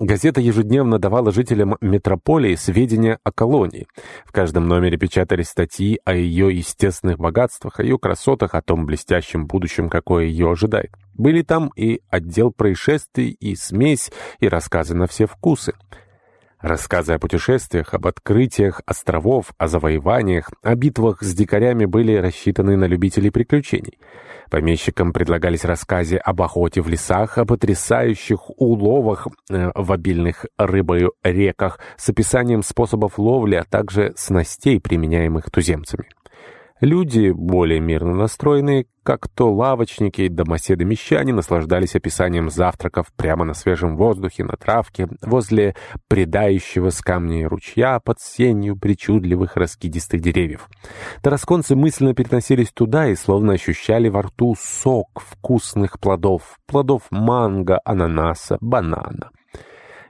Газета ежедневно давала жителям метрополии сведения о колонии. В каждом номере печатались статьи о ее естественных богатствах, о ее красотах, о том блестящем будущем, какое ее ожидает. Были там и отдел происшествий, и смесь, и рассказы на все вкусы. Рассказы о путешествиях, об открытиях островов, о завоеваниях, о битвах с дикарями были рассчитаны на любителей приключений. Помещикам предлагались рассказы об охоте в лесах, о потрясающих уловах э, в обильных рыбою реках с описанием способов ловли, а также снастей, применяемых туземцами. Люди, более мирно настроенные, как то лавочники и домоседы-мещане, наслаждались описанием завтраков прямо на свежем воздухе, на травке, возле предающего с камней ручья под сенью причудливых раскидистых деревьев. Тарасконцы мысленно переносились туда и словно ощущали во рту сок вкусных плодов, плодов манго, ананаса, банана.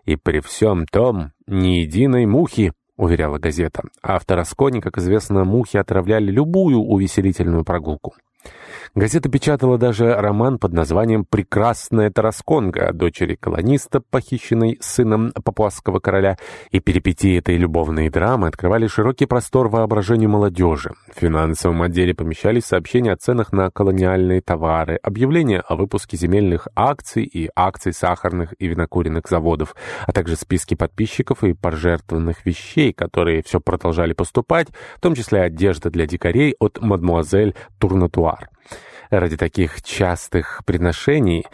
И при всем том ни единой мухи, — уверяла газета. А в Тарасконе, как известно, мухи отравляли любую увеселительную прогулку. Газета печатала даже роман под названием «Прекрасная Тарасконга» дочери колониста, похищенной сыном папуасского короля, и перипетии этой любовной драмы открывали широкий простор воображению молодежи. В финансовом отделе помещались сообщения о ценах на колониальные товары, объявления о выпуске земельных акций и акций сахарных и винокуренных заводов, а также списки подписчиков и пожертвованных вещей, которые все продолжали поступать, в том числе одежда для дикарей от мадмуазель Турнатуар. Ради таких частых приношений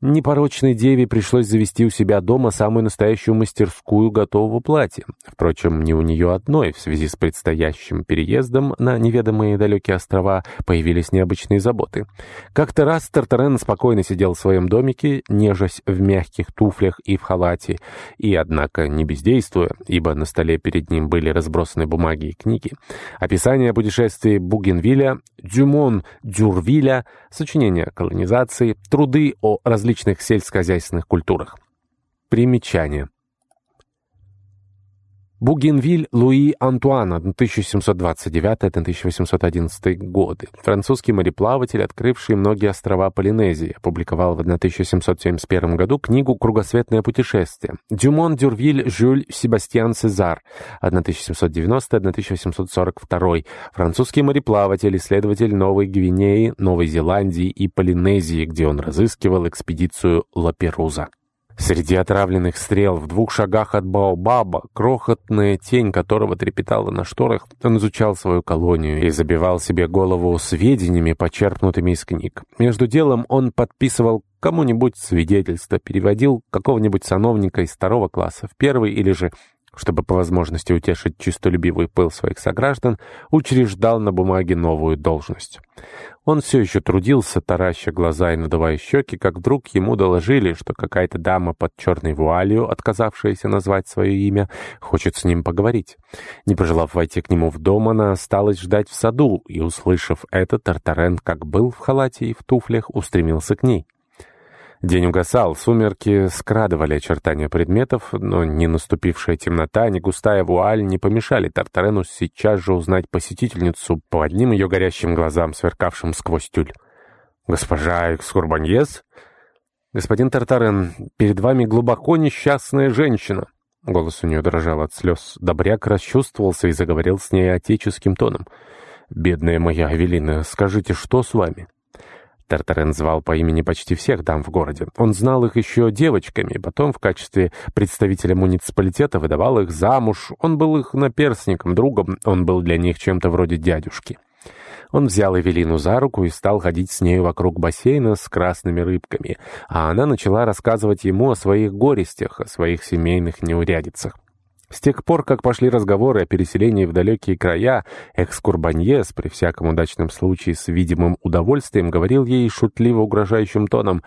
Непорочной деве пришлось завести у себя дома самую настоящую мастерскую готового платья. Впрочем, не у нее одной. В связи с предстоящим переездом на неведомые далекие острова появились необычные заботы. Как-то раз Тартарен спокойно сидел в своем домике, нежась в мягких туфлях и в халате, и, однако, не бездействуя, ибо на столе перед ним были разбросаны бумаги и книги. Описание путешествий Бугенвилля, Дюмон Дюрвиля, сочинения о колонизации, труды о различных различных сельскохозяйственных культурах. Примечание. Бугенвиль Луи Антуан, 1729-1811 годы. Французский мореплаватель, открывший многие острова Полинезии, опубликовал в 1771 году книгу «Кругосветное путешествие». Дюмон Дюрвиль Жюль Себастьян Сезар, 1790-1842. Французский мореплаватель, исследователь Новой Гвинеи, Новой Зеландии и Полинезии, где он разыскивал экспедицию Лаперуза. Среди отравленных стрел в двух шагах от Баобаба, крохотная тень которого трепетала на шторах, он изучал свою колонию и забивал себе голову сведениями, почерпнутыми из книг. Между делом он подписывал кому-нибудь свидетельство, переводил какого-нибудь сановника из второго класса в первый или же чтобы по возможности утешить чистолюбивый пыл своих сограждан, учреждал на бумаге новую должность. Он все еще трудился, тараща глаза и надувая щеки, как вдруг ему доложили, что какая-то дама под черной вуалью, отказавшаяся назвать свое имя, хочет с ним поговорить. Не пожелав войти к нему в дом, она осталась ждать в саду, и, услышав это, Тартарен, как был в халате и в туфлях, устремился к ней. День угасал, сумерки скрадывали очертания предметов, но ни наступившая темнота, ни густая вуаль не помешали Тартарену сейчас же узнать посетительницу по одним ее горящим глазам, сверкавшим сквозь тюль. «Госпожа Экскурбаньес?» «Господин Тартарен, перед вами глубоко несчастная женщина». Голос у нее дрожал от слез. Добряк расчувствовался и заговорил с ней отеческим тоном. «Бедная моя Авелина, скажите, что с вами?» Тартарен звал по имени почти всех дам в городе. Он знал их еще девочками, потом в качестве представителя муниципалитета выдавал их замуж. Он был их наперсником, другом, он был для них чем-то вроде дядюшки. Он взял Эвелину за руку и стал ходить с нею вокруг бассейна с красными рыбками, а она начала рассказывать ему о своих горестях, о своих семейных неурядицах. С тех пор, как пошли разговоры о переселении в далекие края, экскурбаньес при всяком удачном случае с видимым удовольствием говорил ей шутливо угрожающим тоном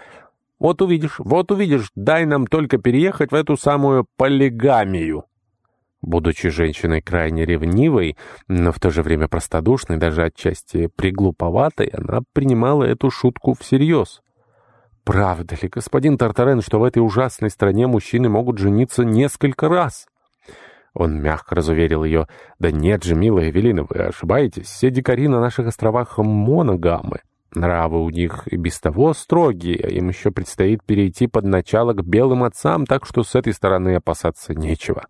«Вот увидишь, вот увидишь, дай нам только переехать в эту самую полигамию». Будучи женщиной крайне ревнивой, но в то же время простодушной, даже отчасти приглуповатой, она принимала эту шутку всерьез. «Правда ли, господин Тартарен, что в этой ужасной стране мужчины могут жениться несколько раз?» Он мягко разуверил ее. «Да нет же, милая Эвелина, вы ошибаетесь. Все дикари на наших островах моногамы. Нравы у них и без того строгие, им еще предстоит перейти под начало к белым отцам, так что с этой стороны опасаться нечего.